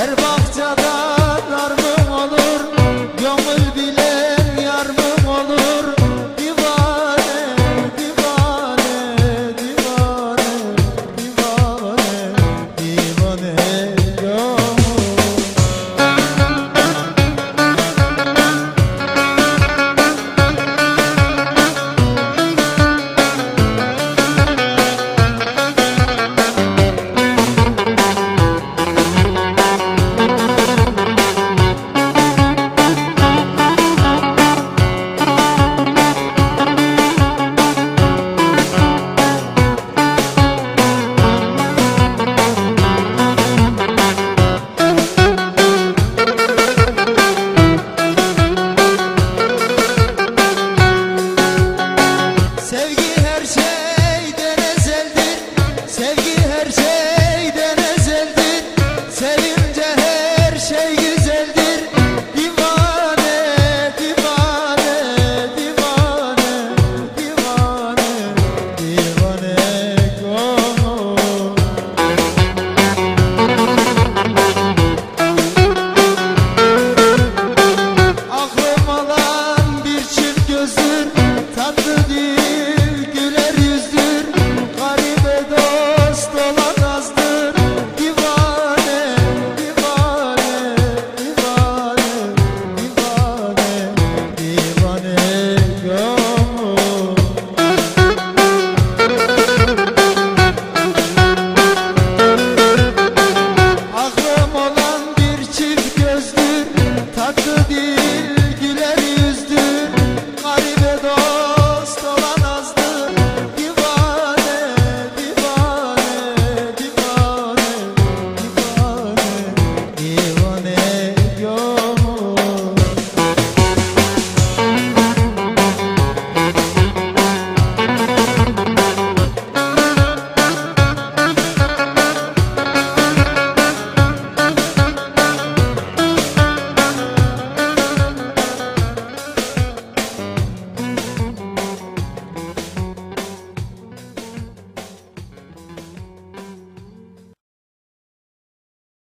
Her var